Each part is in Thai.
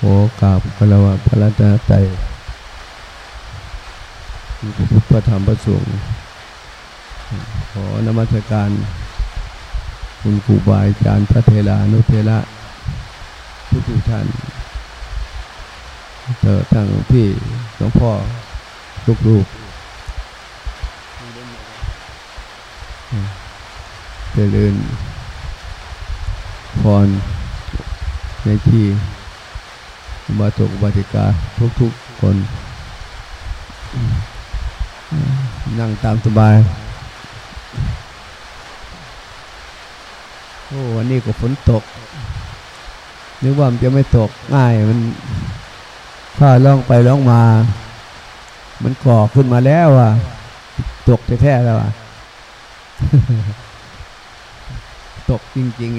ขอกราบคารวะพระรัตนตรัยพระพุทธระธรรมพระสงฆ์ขอนมัสการ คุณครูบาอาจารย์พระเทลานุเทระทุกทุกท่านเจอทั้งหลวงพี่หลวงพ่อลูกลูกเจริญพร ในที่บาตกบาติกาทุกๆคน นั่งตามสบาย โอ้วันนี้ก็ฝนตก นึกว่ามันจะไม่ตกง่ายมันถ้าล่องไปล่องมา มันก่อขึ้นมาแล้วอะ ตกแท้ๆแล้วอะ ตกจริง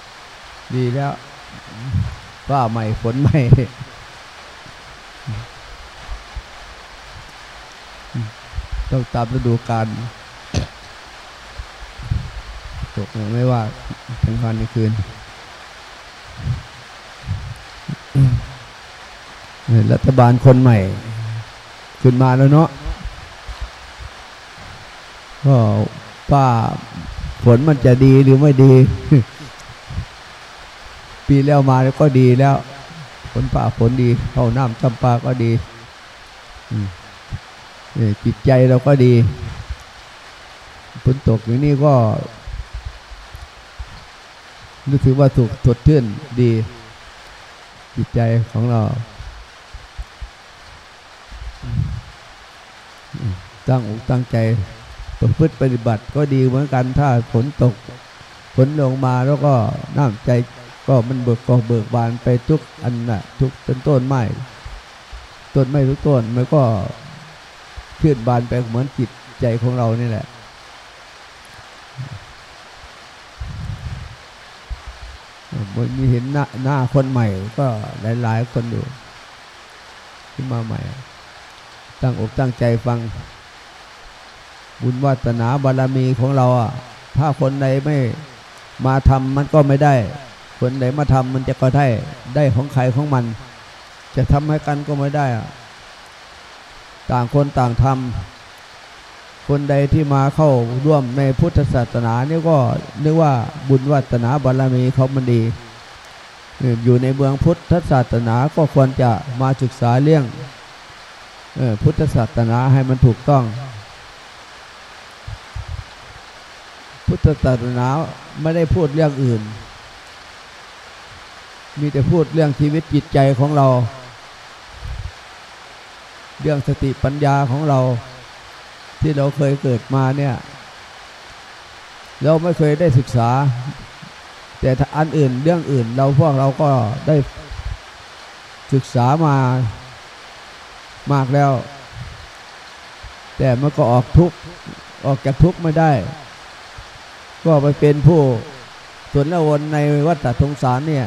ๆดีแล้ว ว่าใหม่ฝนใหม่ ต้องตามฤดูกาลตกไม่ว่าทั้งวันทั้งคืนรัฐบาลคนใหม่ ขึ้นมาแล้วเนาะก็ป้าฝนมันจะดีหรือไม่ดี ปีแล้วมาแล้วก็ดีแล้วฝนป่าฝนดีเข้าน้ำจำปาก็ดีจิตใจเราก็ดีฝนตกอย่างนี้ก็รู้สึกว่าถูกสดชื่นดี จิตใจของเราตั้งอกตั้งใจประพฤติปฏิบัติก็ดีเหมือนกันถ้าฝนตกฝนลงมาแล้วก็น้ำใจ ก็มันเบิกก็เบิกบานไปทุกอันน่ะ ทุกต้นต้นไม้ต้นไม้ทุกต้นมันก็ขึ้นบานไปเหมือนจิตใจของเรานี่แหละ มันมีเห็นหน้าหน้าคนใหม่ ก็หลายๆคนอยู่ขึ้นมาใหม่ ตั้งอกตั้งใจฟัง บุญวาสนาบารมีของเราอะถ้าคนใดไม่มาทำมันก็ไม่ได้ คนไหนมาทำมันจะก็ได้ได้ของใครของมัน จะทำให้กันก็ไม่ได้อะต่างคนต่างทำคนใดที่มาเข้าร่วมในพุทธศาสนานี่ก็นึกว่าบุญวัฒนาบารมีเขามันดีอยู่ในเมืองพุทธศาสนาก็ควรจะมาศึกษาเรื่องพุทธศาสนาให้มันถูกต้อง พุทธศาสนาไม่ได้พูดเรื่องอื่น มีแต่พูดเรื่องชีวิตจิตใจของเรา เรื่องสติปัญญาของเรา ที่เราเคยเกิดมาเนี่ย เราไม่เคยได้ศึกษา แต่อันอื่นเรื่องอื่นเราพวกเราก็ได้ศึกษามามากแล้ว แต่มันก็ออกทุกออกจากทุกไม่ได้ ก็ไปเป็นผู้สนละวนในวัฏสงสารเนี่ย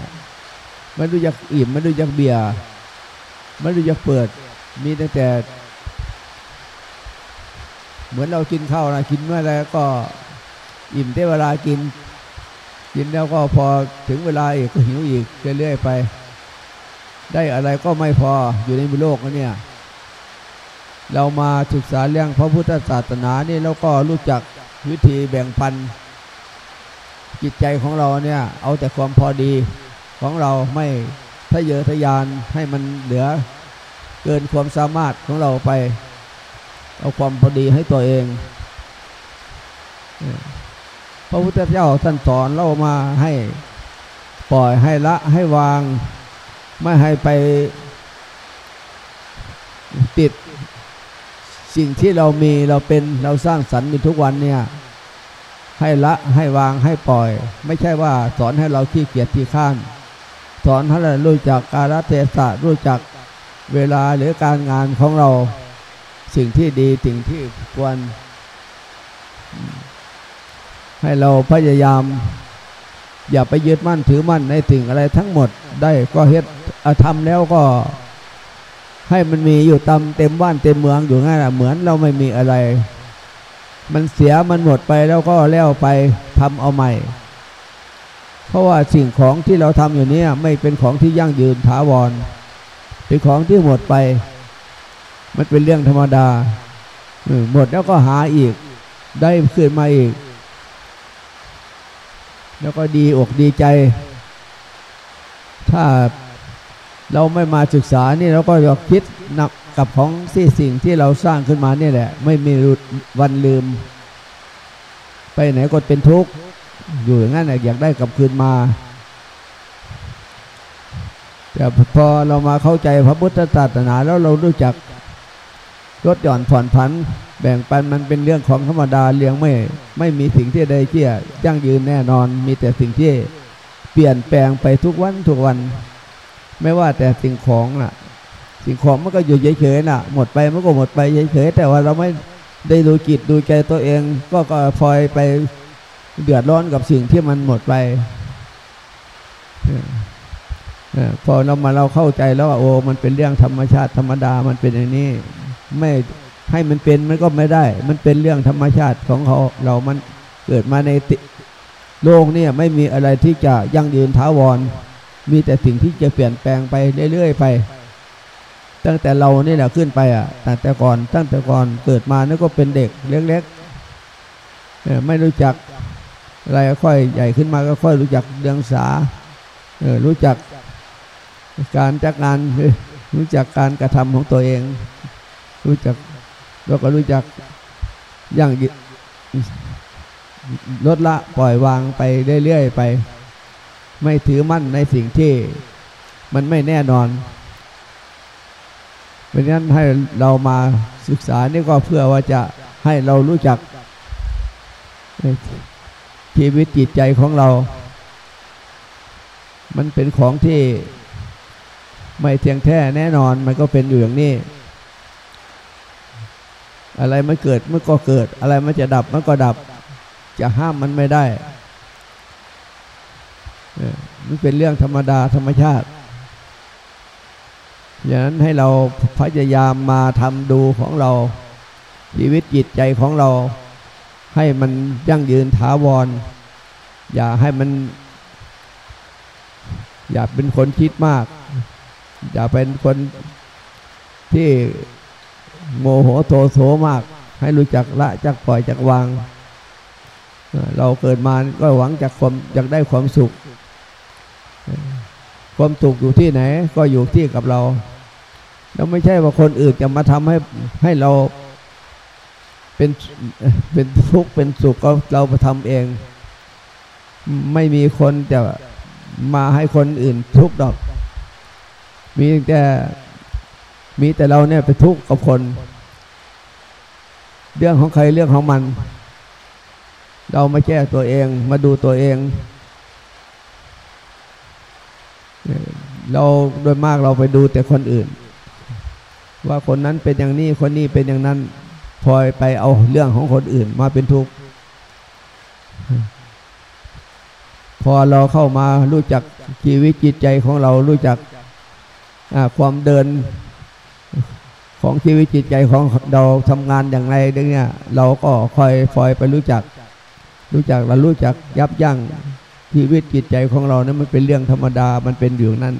ไม่รู้จักอิ่มไม่รู้จักเบียร์ไม่รู้จักเปิด มีตั้งแต่ เหมือนเรากินข้าวนะกินเมื่อไรก็อิ่มได้เวลากิน กินแล้วก็พอถึงเวลาอีกก็หิวอีกเรื่อยๆไป ได้อะไรก็ไม่พออยู่ในโลกเนี่ย เรามาศึกษาเรื่องพระพุทธศาสนานี่แล้วก็รู้จักวิธีแบ่งปัน จิตใจของเราเนี่ย เอาแต่ความพอดี ของเราไม่ทะเยอทะยานให้มันเหลือเกินความสามารถของเราไป เอาความพอดีให้ตัวเอง พระพุทธเจ้าท่านสอนเรามาให้ปล่อยให้ละให้วาง ไม่ให้ไปติดสิ่งที่เรามีเราเป็นเราสร้างสรรค์อยู่ทุกวันเนี่ย ให้ละให้วางให้ปล่อย ไม่ใช่ว่าสอนให้เราขี้เกียจที่ข้าน สอนให้เรารู้จักกาลเทศะรู้จักเวลาหรือการงานของเรา สิ่งที่ดีสิ่งที่ควร ให้เราพยายาม อย่าไปยึดมั่นถือมั่นในสิ่งอะไรทั้งหมดได้ก็เฮ็ดทำแล้วก็ ให้มันมีอยู่ตามเต็มบ้านเต็มเมืองอยู่งั้นแหะเหมือนเราไม่มีอะไร มันเสียมันหมดไปแล้วก็แล้วไปทำเอาใหม่ เพราะว่าสิ่งของที่เราทำอยู่เนี้ไม่เป็นของที่ยั่งยืนถาวร เป็นของที่หมดไป มันเป็นเรื่องธรรมดาหมดแล้วก็หาอีก ได้ขึ้นมาอีก แล้วก็ดีอกดีใจ ถ้าเราไม่มาศึกษานี่เราก็จะคิดนักกับของที่สิ่งที่เราสร้างขึ้นมานี่แหละ ไม่มีวันลืม ไปไหนก็เป็นทุกข์ อยู่อย่างนั้นน่ะอยากได้กลับคืนมา แต่พอเรามาเข้าใจพระพุทธศาสนาแล้วเรารู้จักลดหย่อนผ่อนผัน แบ่งปันมันเป็นเรื่องของธรรมดาเลี้ยงไม่ไม่มีสิ่งที่ใดเที่ยยั่งยืนแน่นอนมีแต่สิ่งที่เปลี่ยนแปลงไปทุกวันทุกวัน ไม่ว่าแต่สิ่งของน่ะ สิ่งของมันก็อยู่เฉยๆน่ะ หมดไปมันก็หมดไปเฉยๆแต่ว่าเราไม่ได้ดูจิตดูใจตัวเอง ก็ก็พลอยไป เดือดร้อนกับสิ่งที่มันหมดไปพอเรามาเราเข้าใจแล้วว่าโอ้มันเป็นเรื่องธรรมชาติธรรมดามันเป็นอย่างนี้ ไม่ให้มันเป็นมันก็ไม่ได้ มันเป็นเรื่องธรรมชาติของเขาเรามันเกิดมาในโลกเนี่ยไม่มีอะไรที่จะยั่งยืนถาวร มีแต่สิ่งที่จะเปลี่ยนแปลงไปเรื่อยๆไป ตั้งแต่เรานี่แหละขึ้นไปอะตั้งแต่ก่อนตั้งแต่ก่อนเกิดมานี่ก็เป็นเด็กเล็กๆไม่รู้จัก อะไรค่อยใหญ่ขึ้นมาก็ค่อยรู้จักเรื่องสาเออรู้จักการจัดงานรู้จักการกระทำของตัวเอง รู้จักแล้วก็รู้จักย่างลดละปล่อยวางไปเรื่อยๆไป ไม่ถือมั่นในสิ่งที่มันไม่แน่นอนเพราะนั้นให้เรามาศึกษานี่ก็เพื่อว่าจะให้เรารู้จัก ชีวิตจิตใจของเรา มันเป็นของที่ไม่เที่ยงแท้แน่นอนมันก็เป็นอยู่อย่างนี้ อะไรมันเกิดมันก็เกิด อะไรมันจะดับมันก็ดับ จะห้ามมันไม่ได้ มันเป็นเรื่องธรรมดาธรรมชาติอย่างนั้นให้เราพยายามมาทำดูของเรา ชีวิตจิตใจของเรา ให้มันยั่งยืนถาวร อย่าให้มัน อย่าเป็นคนคิดมาก อย่าเป็นคนที่โมโหโทโสมาก ให้รู้จักละจักปล่อยจักวาง เราเกิดมาก็หวังจากความอยากได้ความสุข ความสุขอยู่ที่ไหน ก็อยู่ที่กับเราเราไม่ใช่ว่าคนอื่นจะมาทำให้ให้เรา เป็นเป็นทุกข์เป็นสุขก็เราไปทำเอง ไม่มีคนจะมาให้คนอื่นทุกข์ดอก มีแต่มีแต่เราเนี่ยไปทุกข์กับคน เรื่องของใครเรื่องของมัน เรามาแก้ตัวเองมาดูตัวเอง เราโดยมากเราไปดูแต่คนอื่น ว่าคนนั้นเป็นอย่างนี้คนนี้เป็นอย่างนั้น พลอยไปเอาเรื่องของคนอื่นมาเป็นทุกข์พอเราเข้ามารู้จักชีวิตจิตใจของเรารู้จักความเดินของชีวิตจิตใจของเราทำงานอย่างไรเนี่ย เราก็คอยคอยไปรู้จัก รู้จักเรารู้จักยับยั้งชีวิตจิตใจของเราเนะั้นมันเป็นเรื่องธรรมดามันเป็นอยู่นั้น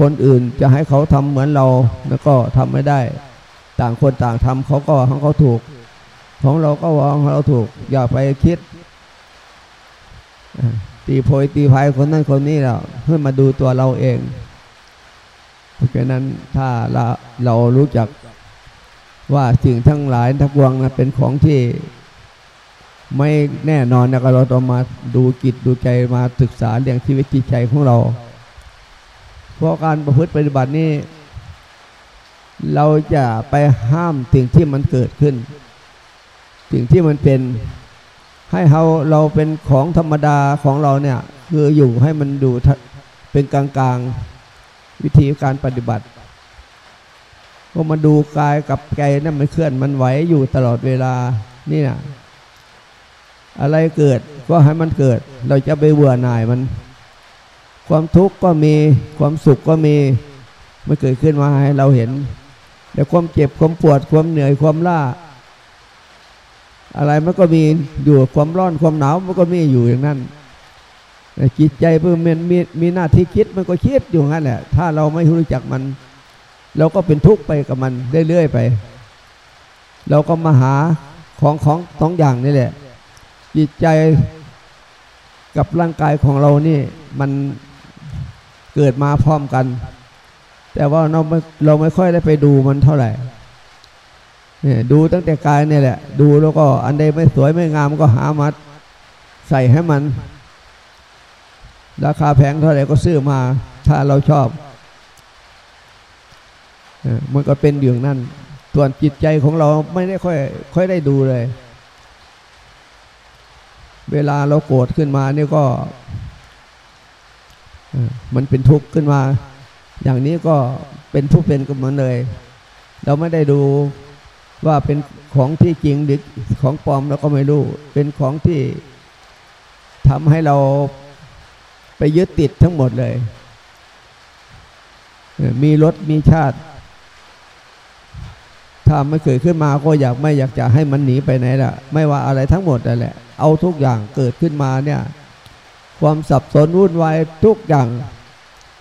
คนอื่นจะให้เขาทำเหมือนเราแล้วก็ทำไม่ได้ ต่างคนต่างทำเขาก็ของเขาถูก ของเราก็ว่าของเราถูก อย่าไปคิด ตีโพยตีพายคนนั้นคนนี้เราเพื่อมาดูตัวเราเอง เพราะฉะนั้นถ้าเราเรารู้จักว่าสิ่งทั้งหลายทั้งปวงนะเป็นของที่ไม่แน่นอนนะเราต้องมาดูจิตดูใจมาศึกษาเรื่องชีวิตจิตใจของเรา เพราะการประพฤติปฏิบัตินี้ เราจะไปห้ามสิ่งที่มันเกิดขึ้น สิ่งที่มันเป็นให้เราเราเป็นของธรรมดาของเราเนี่ยคืออยู่ให้มันดูเป็นกลางๆ วิธีการปฏิบัติก็มาดูกายกับใจนั่นมันเคลื่อนมันไหวอยู่ตลอดเวลานี่นะอะไรเกิดก็ให้มันเกิด เราจะไปเบื่อหน่ายมัน ความทุกข์ก็มีความสุขก็มีมันเกิดขึ้นมาให้เราเห็น แต่ความเจ็บความปวดความเหนื่อยความล้า อะไรมันก็มีอยู่ความร้อนความหนาวมันก็มีอยู่อย่างนั้นจิตใจเพื่อมันมีมีหน้าที่คิดมันก็คิดอยู่งั้นแหละ ถ้าเราไม่รู้จักมัน เราก็เป็นทุกข์ไปกับมันเรื่อยๆไป เราก็มาหาของของสองอย่างนี่แหละ จิตใจกับร่างกายของเรานี่มันเกิดมาพร้อมกัน แต่ว่าเราไม่เราไม่ค่อยได้ไปดูมันเท่าไหร่เนี่ยดูตั้งแต่กายเนี่ยแหละ ดูแล้วก็อันใดไม่สวยไม่งามก็หามาใส่ให้มัน ราคาแพงเท่าไหร่ก็ซื้อมา ถ้าเราชอบมันก็เป็นอย่างนั้นส่วนจิตใจของเราไม่ได้ค่อย ค่อยได้ดูเลย เวลาเราโกรธขึ้นมานี่ก็มันเป็นทุกข์ขึ้นมา อย่างนี้ก็เป็นทุกข์เป็นกับมันเลย เราไม่ได้ดูว่าเป็นของที่จริงหรือของปลอมเราก็ไม่รู้ เป็นของที่ทำให้เราไปยึดติดทั้งหมดเลย มีรสมีชาติ ถ้าไม่เกิดขึ้นมาก็อยากไม่อยากจะให้มันหนีไปไหนล่ะ ไม่ว่าอะไรทั้งหมดนั่นแหละ เอาทุกอย่างเกิดขึ้นมาเนี่ย ความสับสนวุ่นวายทุกอย่าง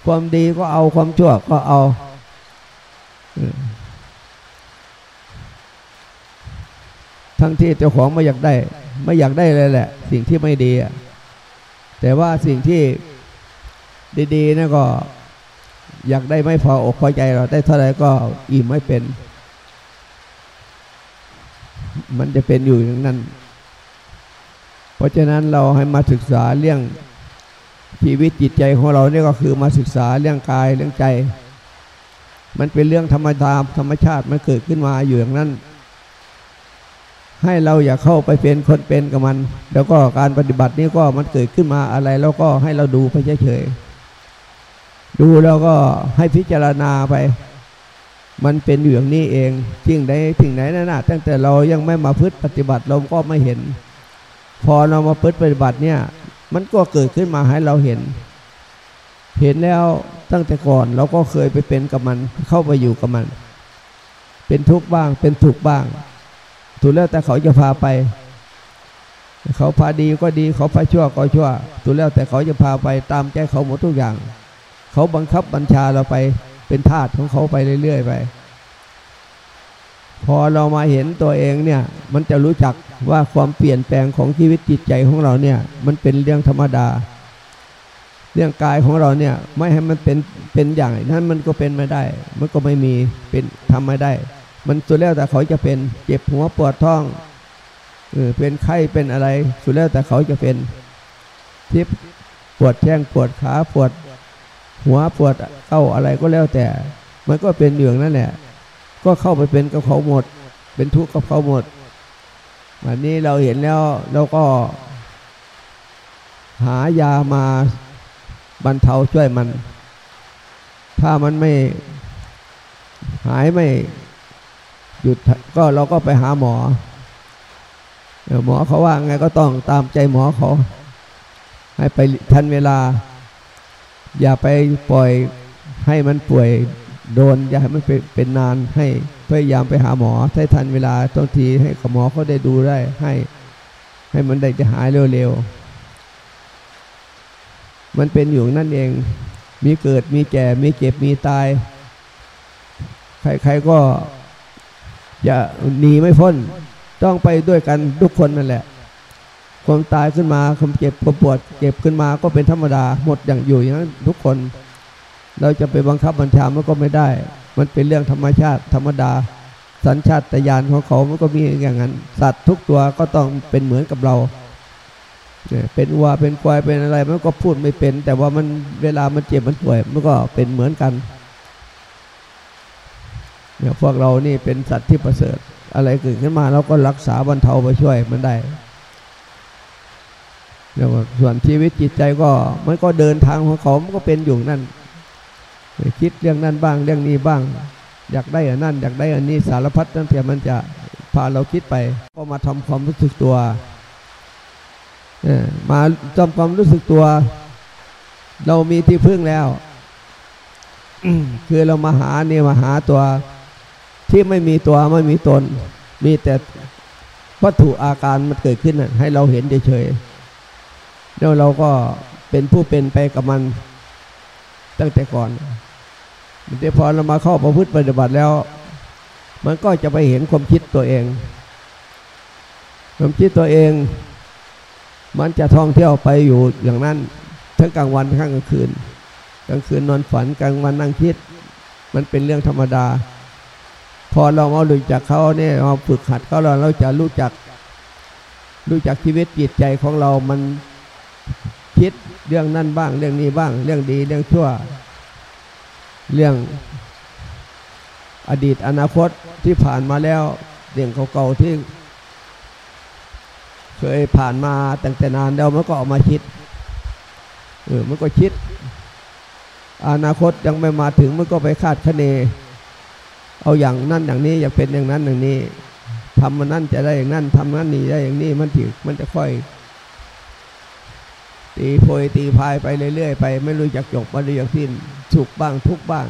ความดีก็เอาความชั่วก็เอาทั้งที่เจ้าของไม่อยากได้ ไม่อยากได้เลยแหละ สิ่งที่ไม่ดีแต่ว่าสิ่งที่ดีๆนะก็ อยากได้ไม่พออกพอใจเราได้เท่าไรก็อิ่มไม่เป็น มันจะเป็นอยู่อย่างนั้น เพราะฉะนั้นเราให้มาศึกษาเรื่อง ชีวิตจิตใจของเราเนี่ยก็คือมาศึกษาเรื่องกายเรื่องใจ มันเป็นเรื่องธรรมดาธรรมชาติมันเกิดขึ้นมาอยู่อย่างนั้น ให้เราอย่าเข้าไปเป็นคนเป็นกับมัน แล้วก็การปฏิบัตินี้ก็มันเกิดขึ้นมาอะไร แล้วก็ให้เราดูไปเฉยๆดูแล้วก็ให้พิจารณาไป มันเป็นอยู่อย่างนี้เองสิ่งใดสิ่งไหนนั่นนะตั้งแต่เรายังไม่มาพึ่ปฏิบัติเราก็ไม่เห็น พอเรามาพึ่ปฏิบัติเนี่ย มันก็เกิดขึ้นมาให้เราเห็น เห็นแล้วตั้งแต่ก่อนเราก็เคยไปเป็นกับมันเข้าไปอยู่กับมัน เป็นทุกข์บ้างเป็นทุกข์บ้าง ถูกแล้วแต่เขาจะพาไป เขาพาดีก็ดีเขาพาชั่วก็ชั่ว ถูกแล้วแต่เขาจะพาไปตามใจเขาหมดทุกอย่าง เขาบังคับบัญชาเราไปเป็นทาสของเขาไปเรื่อยๆไป พอเรามาเห็นตัวเองเนี่ยมันจะรู้จักว่าความเปลี่ยนแปลงของชีวิตจิตใจของเราเนี่ยมันเป็นเรื่องธรรมดา เรื่องกายของเราเนี่ยไม่ให้มันเป็นเป็นอย่างนั้นมันก็เป็นไม่ได้ มันก็ไม่มีเป็นทำไม่ได้ มันสุดแล้วแต่เขาจะเป็นเจ็บหัวปวดท้องเออเป็นไข้เป็นอะไร สุดแล้วแต่เขาจะเป็นทิพปวดแข้งปวดขาปวดหัวปวดเก้าอะไรก็แล้วแต่ มันก็เป็นอย่างนั้นแหละ ก็เข้าไปเป็นกับเขาหมด เป็นทุกข์กับเขาหมดวันนี้เราเห็นแล้วเราก็ หายามาบรรเทาช่วยมัน ถ้ามันไม่หายไม่หยุดก็เราก็ไปหาหมอ หมอเขาว่าไงก็ต้องตามใจหมอเขา ให้ไปทันเวลา อย่าไปปล่อยให้มันป่วย โดนอย่าให้มันเป็นนานให้พยายามไปหาหมอให้ทันเวลาต้องทีให้กับหมอเขาได้ดูได้ให้ ให้มันได้จะหายเร็วๆมันเป็นอยู่นั่นเอง มีเกิดมีแก่มีเจ็บมีตาย ใครๆก็จะหนีไม่พ้น ต้องไปด้วยกันทุกคนนั่นแหละความตายขึ้นมาความเจ็บความปวดเจ็บขึ้นมาก็เป็นธรรมดาหมดอย่างอยู่อย่างนั้นทุกคน เราจะไปบังคับบัญชามันก็ไม่ได้ มันเป็นเรื่องธรรมชาติธรรมดา สัญชาตญาณของเขามันก็มีอย่างนั้น สัตว์ทุกตัวก็ต้องเป็นเหมือนกับเรา เป็นวัวเป็นควายเป็นอะไรมันก็พูดไม่เป็น แต่ว่ามันเวลามันเจ็บมันป่วย มันก็เป็นเหมือนกันเนี่ยพวกเรานี่เป็นสัตว์ที่ประเสริฐ อะไรเกิดขึ้นมาเราก็รักษาบรรเทาไปช่วยมันได้แล้วส่วนชีวิตจิตใจก็มันก็เดินทางของเขามันก็เป็นอยู่นั่น คิดเรื่องนั้นบ้างเรื่องนี้บ้าง อยากได้อันนั้นอยากได้อันนี้สารพัดตั้งแต่มันจะพาเราคิดไปก็มาทำความรู้สึกตัวมาจำความรู้สึกตัว เรามีที่พึ่งแล้วคือเรามาหาเนี่ยมาหาตัวที่ไม่มีตัวไม่มีตน มีแต่วัตถุอาการมันเกิดขึ้นให้เราเห็นเฉยๆแล้วเราก็เป็นผู้เป็นไปกับมันตั้งแต่ก่อน แต่พอเรามาเข้าประพฤติปฏิบัติแล้ว มันก็จะไปเห็นความคิดตัวเอง ความคิดตัวเอง มันจะท่องเที่ยวไปอยู่อย่างนั้น ทั้งกลางวันทั้งกลางคืน กลางคืนนอนฝันกลางวันนั่งคิด มันเป็นเรื่องธรรมดา พอเราเอารู้จักเขาเนี่ยเราฝึกหัดเขาเราเราจะรู้จัก รู้จักชีวิตจิตใจของเรา มันคิดเรื่องนั้นบ้าง เรื่องนี้บ้าง เรื่องดีเรื่องชั่ว เรื่องอดีตอนาคตที่ผ่านมาแล้วเรื่องเก่าๆที่ เคยผ่านมาตั้งแต่นานแล้วมันก็ออกมาคิดเออมันก็คิด อนาคตยังไม่มาถึงมันก็ไปคาดคะเน เอาอย่างนั้นอย่างนี้อยากเป็นอย่างนั้นอย่างนี้ทำมันนั่นจะได้อย่างนั้นทำนั้นนี่ได้อย่างนี้มันถึงมันจะค่อย ตีโพยตีพายไปเรื่อยๆไป ไม่รู้จักจบไม่รู้จักสิ้น สุขบ้างทุกบ้าง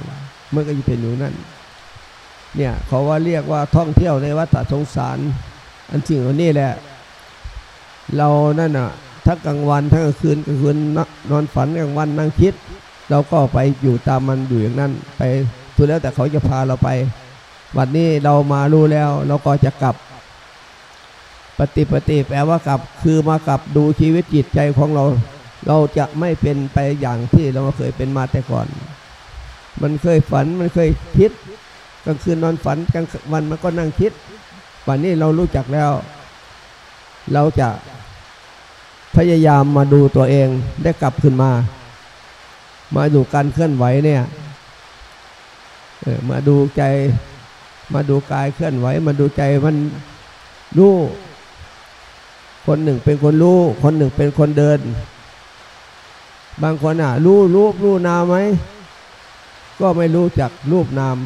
มันก็จะเป็นอยู่นั่น เนี่ยเขาว่าเรียกว่าท่องเที่ยวในวัฏสงสาร อันจริงอันนี้แหละ เรานั่นน่ะทั้งกลางวันทั้งกลางคืนกลางคืนนอนฝันกลางวันนั่งคิด เราก็ไปอยู่ตามมันอยู่อย่างนั้น ไปสุดแล้วแต่เขาจะพาเราไป วันนี้เรามารู้แล้วเราก็จะกลับ ปฏิปฏิแปลว่ากลับคือมากลับดูชีวิตจิตใจของเรา เราจะไม่เป็นไปอย่างที่เราเคยเป็นมาแต่ก่อน มันเคยฝันมันเคยคิดกลางคืนนอนฝันกลางวันมันก็นั่งคิด วันนี้เรารู้จักแล้ว เราจะพยายามมาดูตัวเองได้กลับขึ้นมา มาดูการเคลื่อนไหวเนี่ยมาดูใจ มาดูกายเคลื่อนไหว มาดูใจมันรู้ คนหนึ่งเป็นคนรู้ คนหนึ่งเป็นคนเดิน บางคนอะ รู้รูปรู้นามไหม ก็ไม่รู้จักรูปนาม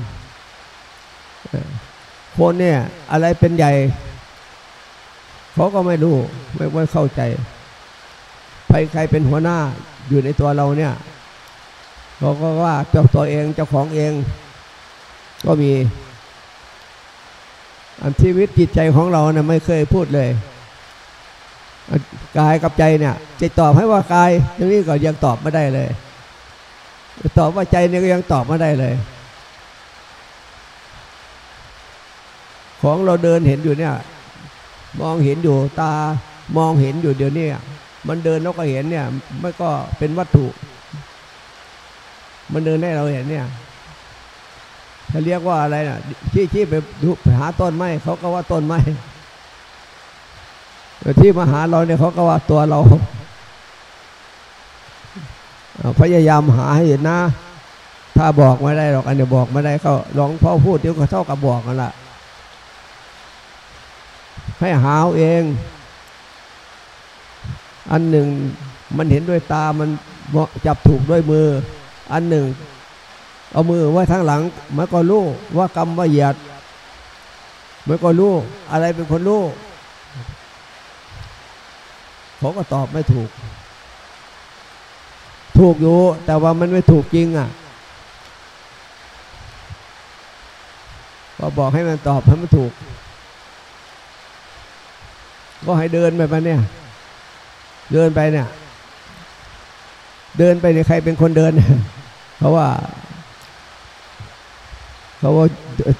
คนเนี่ย อะไรเป็นใหญ่เขาก็ไม่รู้ไม่ไม่เข้าใจใครใครเป็นหัวหน้าอยู่ในตัวเราเนี่ยเขาก็ว่าเจ้าตัวเองเจ้าของเอง ก็มี อันชีวิตจิตใจของเราเนี่ยไม่เคยพูดเลย กายกับใจเนี่ยจะตอบให้ว่ากายอย่างนี้ก็ยังตอบไม่ได้เลย ตอบว่าใจเนี่ยก็ยังตอบไม่ได้เลย ของเราเดินเห็นอยู่เนี่ย มองเห็นอยู่ตามองเห็นอยู่เดี๋ยวนี้มันเดินเราก็เห็นเนี่ยไม่ก็เป็นวัตถุ มันเดินให้เราเห็นเนี่ยถ้าเรียกว่าอะไรน่ะชี้ชี้ไปดูไปหาต้นไม้เขาก็ว่าต้นไม้ ที่มาหาเราเนี่ยเขาก็ว่าตัวเรา พยายามหาให้เห็นนะ ถ้าบอกไม่ได้หรอกอันเดียบอกไม่ได้เขาลองพ่อพูดเดี๋ยวก็เท่ากับบอกกันละให้หาเอง อันหนึ่งมันเห็นด้วยตามันจับถูกด้วยมือ อันหนึ่ง เอามือไว้ทางหลัง มันก็รู้ว่ากรรมว่าเหยียดมันก็รู้อะไรเป็นคนรู้ ผมก็ตอบไม่ถูก ถูกอยู่ แต่ว่ามันไม่ถูกจริงอะก็บอกให้มันตอบให้มันถูก ก็ให้เดินไปไปเนี่ย เดินไปเนี่ย เดินไปเนี่ยใครเป็นคนเดิน เพราะว่าเขาว่า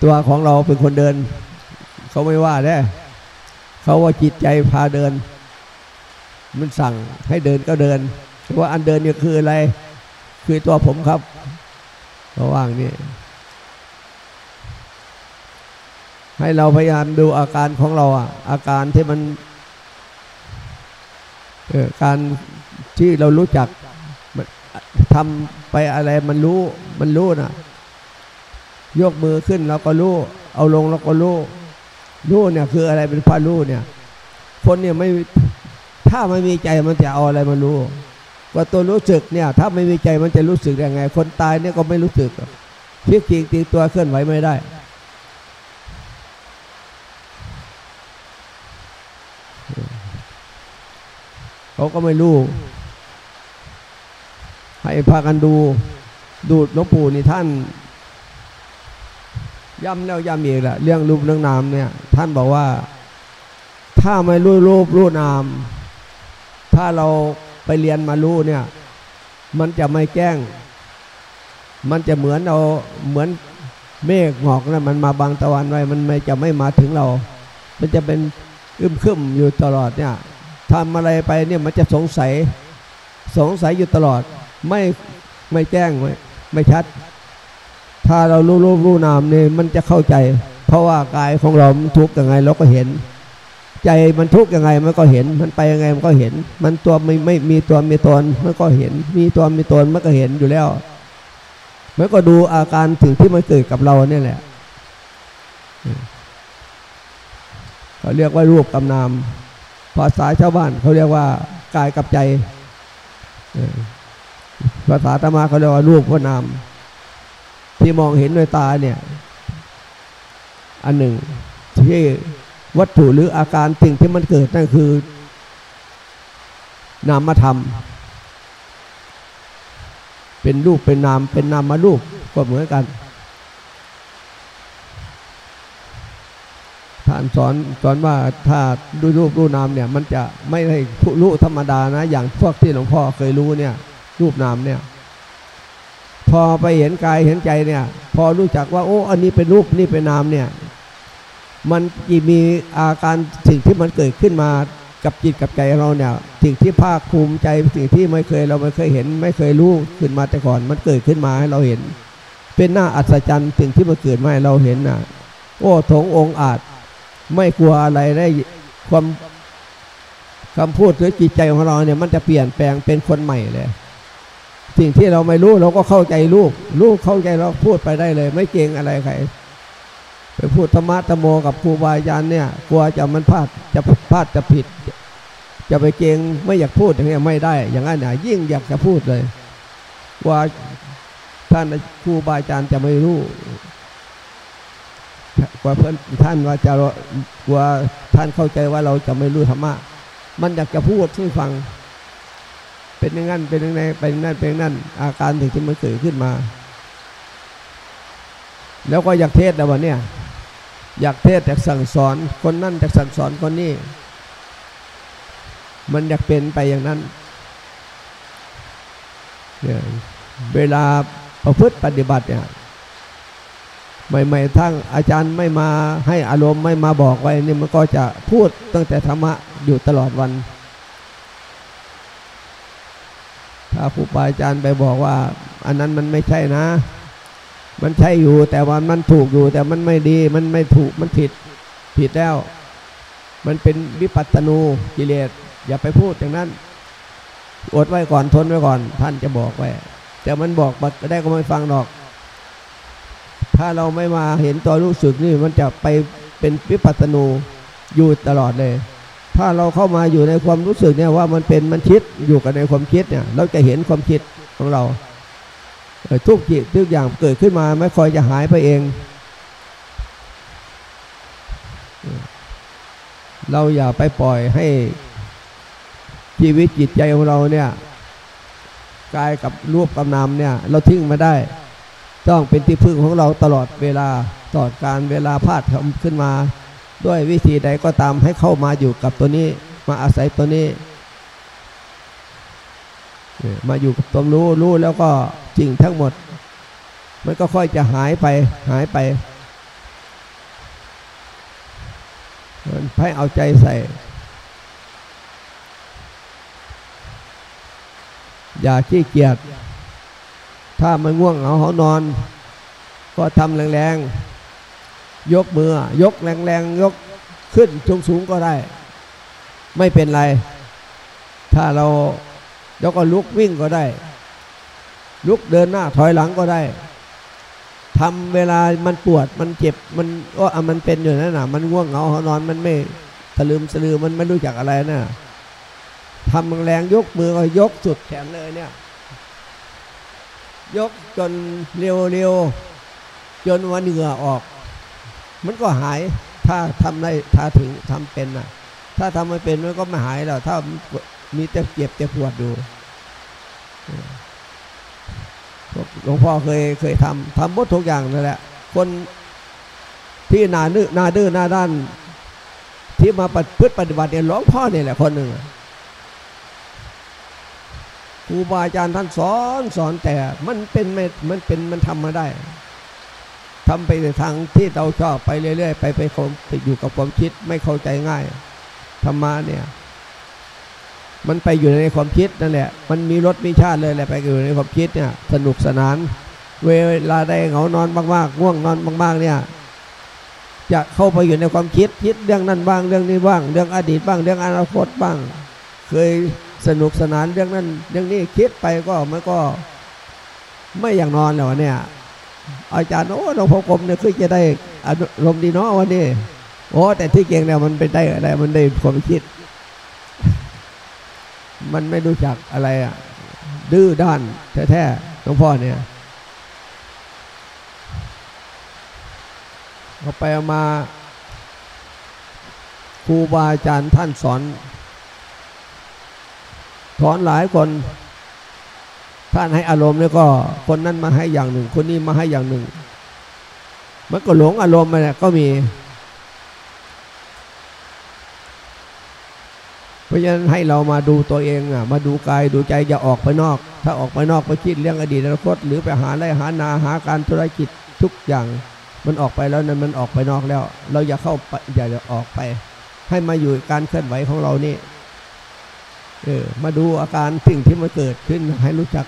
ตัวของเราเป็นคนเดิน เขาไม่ว่าได้ เขาว่าจิตใจพาเดิน มันสั่งให้เดินก็เดินว่าอันเดินเนี่ยคืออะไร คือตัวผมครับเขาว่างนี่ให้เราพยายามดูอาการของเราอะ อาการที่มันการที่เรารู้จักทำไปอะไรมันรู้มันรู้นะยกมือขึ้นเราก็รู้เอาลงเราก็รู้รู้เนี่ยคืออะไรเป็นพารู้เนี่ย คนเนี่ยไม่ ถ้าไม่มีใจมันจะเอาอะไรมารู้ ว่าตัวรู้สึกเนี่ย ถ้าไม่มีใจมันจะรู้สึกยังไง คนตายเนี่ยก็ไม่รู้สึกพิกจริงตีตัวเคลื่อนไหวไม่ได้ เขาก็ไม่รู้ ให้พากันดูดูหลวงปู่นี่ท่านย้ำแล้วย้ำอีกแหละเรื่องรูปเรื่องนามเนี่ย ท่านบอกว่า ถ้าไม่รู้รูปรู้นาม ถ้าเราไปเรียนมารู้เนี่ย มันจะไม่แกล้ง มันจะเหมือนเอาเหมือนเมฆหมอกนะมันมาบังตะวันไว้ มันไม่จะไม่มาถึงเรา มันจะเป็นอึมครึมอยู่ตลอดเนี่ยทำอะไรไปเนี่ยมันจะสงสัย สงสัยอยู่ตลอด ไม่ไม่แจ้งไม่ไม่ชัด ถ้าเรารู้รูปรู้นามเนี่ยมันจะเข้าใจ เพราะว่ากายของเราทุกข์ยังไงเราก็เห็น ใจมันทุกข์ยังไงมันก็เห็น มันไปยังไงมันก็เห็น มันตัวไม่ไม่มีตัวมีตนมันก็เห็น มีตัวมีตนมันก็เห็นอยู่แล้วมันก็ดูอาการถึงที่มันเกิดกับเราเนี่ยแหละเขาเรียกว่ารูปกำนามภาษาชาวบ้านเขาเรียกว่ากายกับใจภาษาธรรมะเขาเรียกว่ารูปว่านาม ที่มองเห็นด้วยตาเนี่ย อันหนึ่งที่ วัตถุหรืออาการสิ่งที่มันเกิดนั่นคือ นามธรรม เป็นรูปเป็นนามเป็นนามารูปก็เหมือนกันท่านสอนสอนว่าถ้าดูรูปรูปนามเนี่ย มันจะไม่ใช่รู้ธรรมดานะ อย่างพวกที่หลวงพ่อเคยรู้เนี่ย รูปนามเนี่ย พอไปเห็นกายเห็นใจเนี่ย พอรู้จักว่า โอ้ อันนี้เป็นรูปนี่เป็นนามเนี่ย มันจะมีอาการสิ่งที่มันเกิดขึ้นมากับจิตกับใจเราเนี่ยสิ่งที่ภาคภูมิใจสิ่งที่ไม่เคยเราไม่เคยเห็น ไม่เคยรู้ขึ้นมาแต่ก่อน มันเกิดขึ้นมาให้เราเห็น เป็นหน้าอัศจรรย์สิ่งที่มันเกิดมาให้เราเห็นน่ะ โอ้ถงองค์อาจ ไม่กลัวอะไรได้ความคำพูดหรือจิตใจของเราเนี่ยมันจะเปลี่ยนแปลงเป็นคนใหม่เลย สิ่งที่เราไม่รู้เราก็เข้าใจลูกลูกเข้าใจเราพูดไปได้เลย ไม่เกรงอะไรใคร ไปพูดธรรมะธรรมโมกับครูบาอาจารย์เนี่ยกลัวจะมันพลาดจะพลาดจะผิด จะไปเกงไม่อยากพูดอย่างเงี้ยไม่ได้ อย่างนั้นนะยิ่งอยากจะพูดเลย ว่าท่านครูบาอาจารย์จะไม่รู้กว่าเพื่อนท่านว่าจะกว่าท่านเข้าใจว่าเราจะไม่รู้ธรรมะมันอยากจะพูดให้ฟัง เป็นอย่างนั้นเป็นอย่างนั้นเป็นอย่างนั้นเป็นอย่างนั้น อาการถึงที่มันเกิดขึ้นมา แล้วก็อยากเทศแต่วันเนี้ย อยากเทศอยากสั่งสอนคนนั่นอยากสั่งสอนคนนี้ มันอยากเป็นไปอย่างนั้นเนี่ยเวลาประพฤติปฏิบัติเนี่ยใหม่ๆทั้งอาจารย์ไม่มาให้อารมณ์ไม่มาบอกไว้นี่มันก็จะพูดตั้งแต่ธรรมะอยู่ตลอดวัน ถ้าครูบาอาจารย์ไปบอกว่า อันนั้นมันไม่ใช่นะ มันใช่อยู่แต่ว่ามันถูกอยู่แต่มันไม่ดีมันไม่ถูกมันผิดผิดแล้ว มันเป็นวิปัตตนูกิเลสอย่าไปพูดอย่างนั้น อดไว้ก่อนทนไว้ก่อน ท่านจะบอกไว้ แต่มันบอกบัดได้ก็ไม่ฟังหรอก ถ้าเราไม่มาเห็นตัวรู้สึกนี่มันจะไปเป็นวิปัสสนูอยู่ตลอดเลย ถ้าเราเข้ามาอยู่ในความรู้สึกเนี่ยว่ามันเป็นมันคิดอยู่กับในความคิดเนี่ย เราจะเห็นความคิดของเรา ทุกจิตทุกอย่างเกิดขึ้นมาไม่คอยจะหายไปเอง เราอย่าไปปล่อยให้ชีวิตจิตใจของเราเนี่ยกายกับรูปกับนามเนี่ย เราทิ้งมาได้ ต้องเป็นที่พึ่งของเราตลอดเวลาตลอดการเวลาพลาดขึ้นมา ด้วยวิธีใดก็ตามให้เข้ามาอยู่กับตัวนี้ มาอาศัยตัวนี้ มาอยู่กับตัวรู้รู้แล้วก็จริงทั้งหมด มันก็ค่อยจะหายไปหายไปให้เอาใจใส่ อย่าขี้เกียจถ้ามันง่วงเหงาหานอน ก็ทำแรงๆ ยกมือ ยกแรงๆ ยกขึ้นสูงสูงก็ได้ ไม่เป็นไร ถ้าเรา แล้วก็ลุกวิ่งก็ได้ ลุกเดินหน้าถอยหลังก็ได้ทำเวลามันปวดมันเจ็บมันก็อะมันเป็นอยู่นั่นน่ะ มันง่วงเหงาหานอนมันไม่ตะลืมสลือมันไม่รู้จักอะไรนะ่ะทำแรงยกมือก็ยกสุดแขนเลยเนี่ย ยกจนเร็วๆจนวันเหงื่อออก มันก็หายถ้าทำได้ถ้าถึงทำเป็นนะถ้าทำไม่เป็นมันก็ไม่หายแล้วถ้า มีแต่เจ็บแต่ปวดอยู่หลวงพ่อเคยเคยทำทำหมดทุกอย่างนั่นแหละ คนที่นาดื้อนาดื้อนาด้าน ที่มาปฏิบัติเนี่ยหลวงพ่อเนี่ยแหละคนหนึ่งครูบาอาจารย์ท่านสอนสอนแต่มันเป็นไม่มันเป็นมันทำมาได้ทำไปในทางที่เราชอบไปเรื่อยๆ ไปไปคมไปอยู่กับความคิดไม่เข้าใจง่ายธรรมะเนี่ย มันไปอยู่ในความคิดนั่นแหละ มันมีรสมีชาติเลยแหละไปอยู่ในความคิดเนี่ย สนุกสนาน เวลาได้เหงานอนมากๆง่วงนอนมากๆ เนี่ย จะเข้าไปอยู่ในความคิดคิดเรื่องนั้นบ้างเรื่องนี้บ้าง เรื่องอดีตบ้างเรื่องอนาคตบ้าง เคยสนุกสนานเรื่องนั้นเรื่องนี้คิดไปก็มันก็ ไม่อย่างนอนแล้วเนี่ยอาจารย์โอ้หลวงพ่อกรมเนี่ยคือจะได้อารมณ์ดีเนาะวันนี้โอ้แต่ที่เก่งเนี่ยมันไปได้อะไรมันได้ความคิด มันไม่รู้จักอะไรอะ ดื้อด้านแท้ๆหลวงพ่อเนี่ยเขาไปเอามาครูบาอาจารย์ท่านสอนสอนหลายคน ท่านให้อารมณ์เนี่ยก็ คนนั้นมาให้อย่างหนึ่ง คนนี้มาให้อย่างหนึ่ง มันก็หลงอารมณ์ไปเนี่ยก็มี เพ ราะฉะนั้นให้เรามาดูตัวเองอะมาดูกายดูใจอย่าออกไปนอก ถ้าออกไปนอกไปคิดเรื่องอดีตอนาคตหรือไปหาไรหานาหาการธุรกิจทุกอย่าง มันออกไปแล้วนั้นมันออกไปนอกแล้ว เราอย่าเข้าไปอย่าออกไป ให้มาอยู่การเคลื่อนไหวของเรานี่เออมาดูอาการสิ่งที่มันเกิดขึ้นให้รู้จัก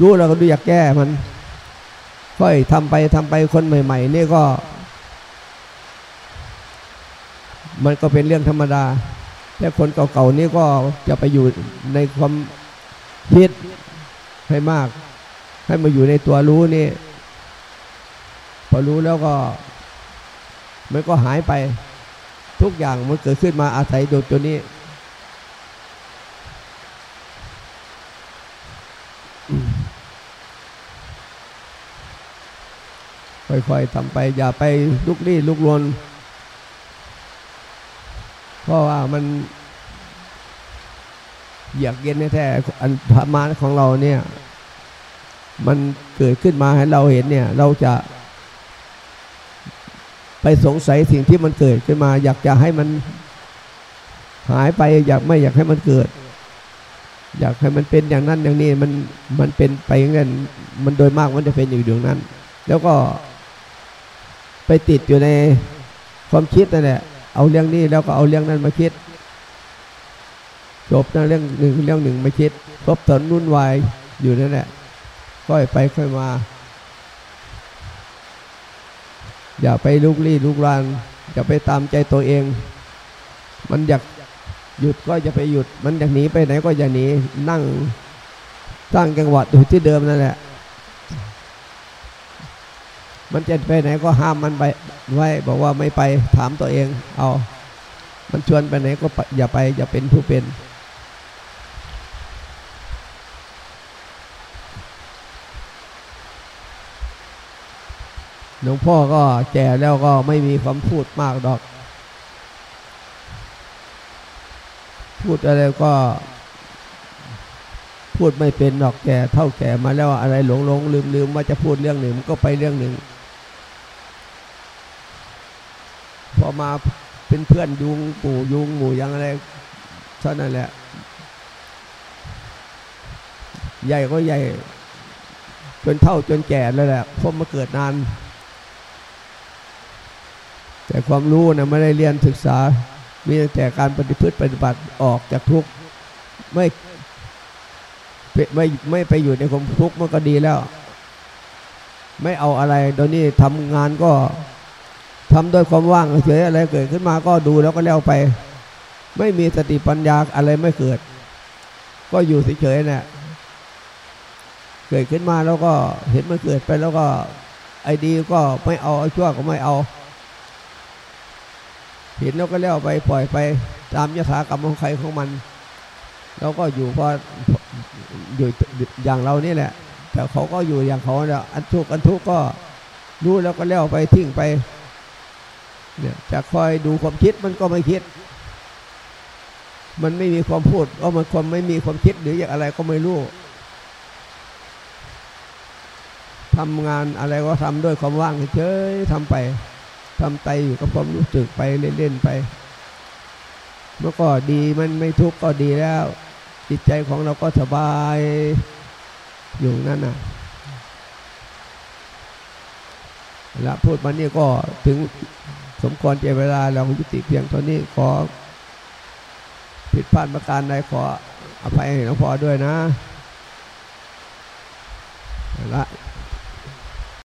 ดูเราก็ดูอยากแก้มันค่อยทำไปทำไปคนใหม่ ๆ นี่ก็ มันก็เป็นเรื่องธรรมดา แต่คนเก่าๆนี่ก็จะไปอยู่ในความคิดให้มาก ให้มาอยู่ในตัวรู้นี่พอรู้แล้วก็ มันก็หายไป ทุกอย่างมันเกิดขึ้นมาอาศัยโดยตัวนี้ค่อยๆทำไป อย่าไปลุกลี้ลุกลน เพราะว่ามันอยากเย็นแท้อันธรรมะของเราเนี่ย มันเกิดขึ้นมาให้เราเห็นเนี่ย เราจะ ไปสงสัยสิ่งที่มันเกิดขึ้นมา อยากจะให้มันหายไป อยากไม่อยากให้มันเกิด อยากให้มันเป็นอย่างนั้นอย่างนี้มันมันเป็นไปอย่างนั้นมันโดยมากมันจะเป็นอยู่อย่างนั้น แล้วก็ไปติดอยู่ในความคิดนั่นแหละ เอาเรื่องนี้แล้วก็เอาเรื่องนั้นมาคิด จบนะเรื่องหนึ่งเรื่องหนึ่งมาคิดพบตอนนุ่นวายอยู่นั่นแหละค่อยไปค่อยมา อย่าไปลุกลี้ลุกลานอย่าไปตามใจตัวเอง มันอยากหยุดก็จะไปหยุด มันอยากหนีไปไหนก็อย่าหนีนั่งตั้งจังหวะอยู่ที่เดิมนั่นแหละ มันจะไปไหนก็ห้ามมันไปไว้บอกว่าไม่ไปถามตัวเอง เอา มันชวนไปไหนก็อย่าไปอย่าเป็นผู้เป็น หลวงพ่อก็แก่แล้วก็ไม่มีความพูดมากดอก พูดอะไรก็ พูดไม่เป็นดอกแก่เท่าแก่มาแล้วอะไรหลงหลงลืมลืมว่าจะพูดเรื่องหนึ่งก็ไปเรื่องหนึ่ง พ อมาเป็นเพื่อนยุงปู่ยุงหมู่ยังอะไรเท่านั้นแหละ ใหญ่ก็ใหญ่ จนเท่าจนแก่แล้วแหละพราะมาเกิดนาน แต่ความรู้นะไม่ได้เรียนศึกษา มีแต่การปฏิพฤติปฏิบัติออกจากทุกข์ไม่ไม่ไม่ไปอยู่ในความทุกข์มันก็ดีแล้ว ไม่เอาอะไรตอนนี้ทำงานก็ ทำด้วยความว่างเฉยอะไรเกิดขึ้นมาก็ดูแล้วก็แล้วไป ไม่มีสติปัญญาอะไรไม่เกิด ก็อยู่เฉยๆเนี่ยเกิดขึ้นมาแล้วก็เห็นมันเกิดไปแล้วก็ไอ้ดีก็ไม่เอาไอ้ชั่วก็ไม่เอา เห็นแล้วก็แล้วไปปล่อยไป ตามยถากรรมของใครของมันเราก็อยู่พออยู่อย่างเรานี่แหละ แต่เขาก็อยู่อย่างเขาเนี่ยอันทุกอันทุกก็รู้แล้วก็แล้วไปทิ้งไป เนี่ยจะคอยดูความคิดมันก็ไม่คิด มันไม่มีความพูดว่ามันความไม่มีความคิดหรืออย่างอะไรก็ไม่รู้ทำงานอะไรก็ทำด้วยความว่างเฉยทำไปทำใจอยู่กับความรู้สึกไปเล่นๆไป เมื่อก็ดีมันไม่ทุกข์ก็ดีแล้ว จิตใจของเราก็สบายอยู่นั่นน่ะและพูดมานี่ก็ถึง สมควรเจเวลาเรายุติเพียงเท่านี้ขอ ผิดพลาดประการใดขออภัยให้หลวงพ่อด้วยนะเอาละ